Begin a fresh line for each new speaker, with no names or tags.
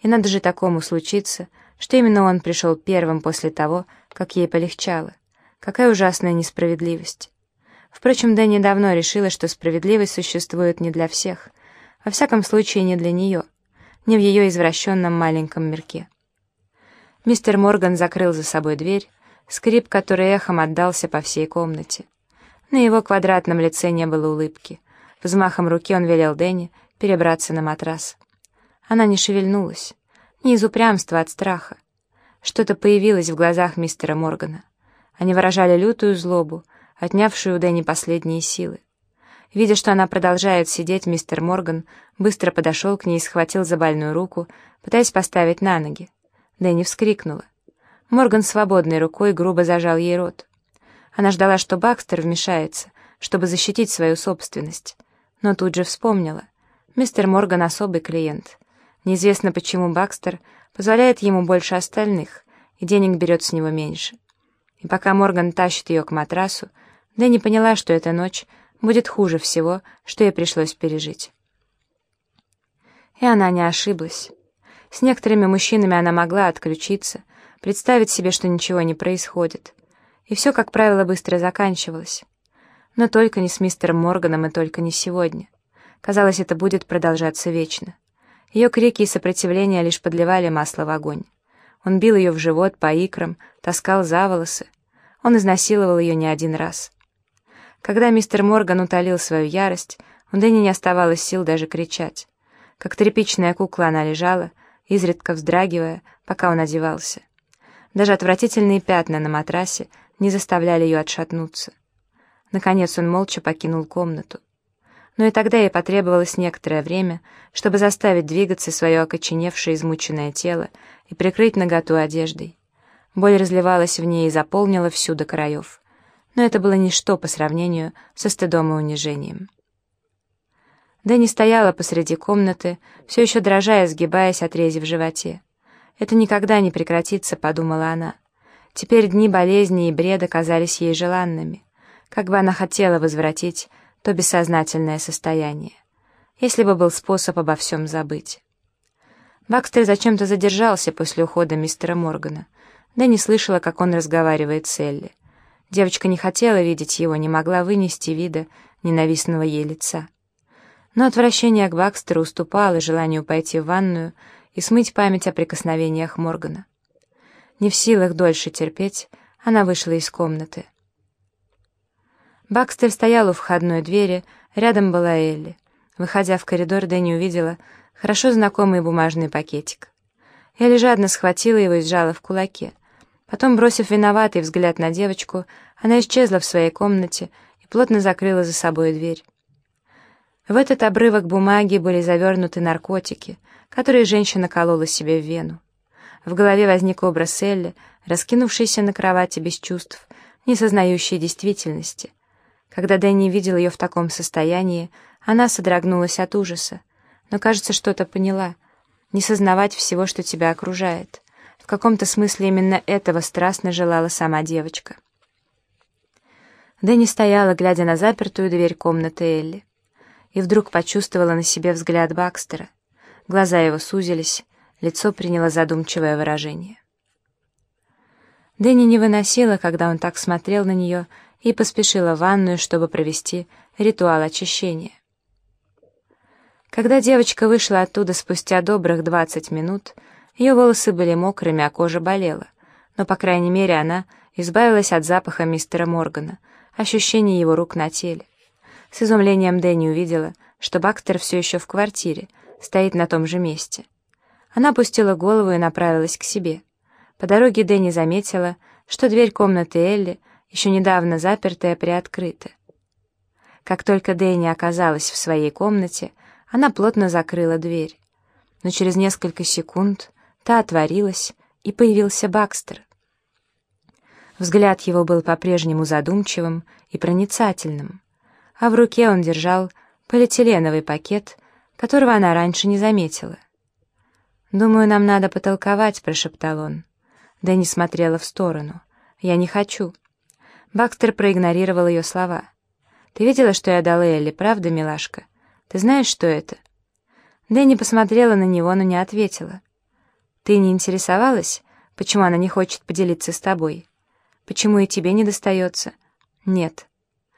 И надо же такому случиться, что именно он пришел первым после того, как ей полегчало. Какая ужасная несправедливость. Впрочем, Дэнни давно решила, что справедливость существует не для всех, во всяком случае не для нее, не в ее извращенном маленьком мирке. Мистер Морган закрыл за собой дверь, скрип, который эхом отдался по всей комнате. На его квадратном лице не было улыбки. Взмахом руки он велел Дэнни перебраться на матрас. Она не шевельнулась, не из упрямства, а от страха. Что-то появилось в глазах мистера Моргана. Они выражали лютую злобу, отнявшую у Дэнни последние силы. Видя, что она продолжает сидеть, мистер Морган быстро подошел к ней и схватил за больную руку, пытаясь поставить на ноги. Дэнни вскрикнула. Морган свободной рукой грубо зажал ей рот. Она ждала, что Бакстер вмешается, чтобы защитить свою собственность. Но тут же вспомнила. Мистер Морган особый клиент. Неизвестно, почему Бакстер позволяет ему больше остальных, и денег берет с него меньше. И пока Морган тащит ее к матрасу, Дэнни поняла, что эта ночь будет хуже всего, что ей пришлось пережить. И она не ошиблась. С некоторыми мужчинами она могла отключиться, представить себе, что ничего не происходит. И все, как правило, быстро заканчивалось. Но только не с мистером Морганом и только не сегодня. Казалось, это будет продолжаться вечно. Ее крики и сопротивление лишь подливали масло в огонь. Он бил ее в живот по икрам, таскал за волосы. Он изнасиловал ее не один раз. Когда мистер Морган утолил свою ярость, у Дэнни не оставалось сил даже кричать. Как тряпичная кукла она лежала, изредка вздрагивая, пока он одевался. Даже отвратительные пятна на матрасе не заставляли ее отшатнуться. Наконец он молча покинул комнату. Но и тогда ей потребовалось некоторое время, чтобы заставить двигаться свое окоченевшее измученное тело и прикрыть наготу одеждой. Боль разливалась в ней и заполнила всю до краев. Но это было ничто по сравнению со стыдом и унижением. Дэнни стояла посреди комнаты, все еще дрожа и сгибаясь от рези в животе. «Это никогда не прекратится», — подумала она. Теперь дни болезни и бреда казались ей желанными. Как бы она хотела возвратить то бессознательное состояние. Если бы был способ обо всем забыть. Бакстер зачем-то задержался после ухода мистера Моргана. Да не слышала, как он разговаривает с Элли. Девочка не хотела видеть его, не могла вынести вида ненавистного ей лица. Но отвращение к Бакстеру уступало желанию пойти в ванную и смыть память о прикосновениях Моргана. Не в силах дольше терпеть, она вышла из комнаты. Бакстер стоял у входной двери, рядом была Элли. Выходя в коридор, Дэнни увидела хорошо знакомый бумажный пакетик. Элли жадно схватила его и сжала в кулаке. Потом, бросив виноватый взгляд на девочку, она исчезла в своей комнате и плотно закрыла за собой дверь. В этот обрывок бумаги были завернуты наркотики, которые женщина колола себе в вену. В голове возник образ Элли, раскинувшейся на кровати без чувств, не сознающей действительности. Когда Дэнни видел ее в таком состоянии, она содрогнулась от ужаса, но, кажется, что-то поняла. Не сознавать всего, что тебя окружает. В каком-то смысле именно этого страстно желала сама девочка. Дэнни стояла, глядя на запертую дверь комнаты Элли и вдруг почувствовала на себе взгляд Бакстера. Глаза его сузились, лицо приняло задумчивое выражение. Дэнни не выносила, когда он так смотрел на нее, и поспешила в ванную, чтобы провести ритуал очищения. Когда девочка вышла оттуда спустя добрых двадцать минут, ее волосы были мокрыми, а кожа болела, но, по крайней мере, она избавилась от запаха мистера Моргана, ощущения его рук на теле. С изумлением Дэнни увидела, что Бакстер все еще в квартире, стоит на том же месте. Она опустила голову и направилась к себе. По дороге Дэнни заметила, что дверь комнаты Элли, еще недавно запертая, приоткрыта. Как только Дэнни оказалась в своей комнате, она плотно закрыла дверь. Но через несколько секунд та отворилась, и появился Бакстер. Взгляд его был по-прежнему задумчивым и проницательным а в руке он держал полиэтиленовый пакет, которого она раньше не заметила. «Думаю, нам надо потолковать», — прошептал он. Дэнни смотрела в сторону. «Я не хочу». Бакстер проигнорировал ее слова. «Ты видела, что я дала Элли, правда, милашка? Ты знаешь, что это?» Дэнни посмотрела на него, но не ответила. Ты не интересовалась, почему она не хочет поделиться с тобой? Почему и тебе не достается? Нет.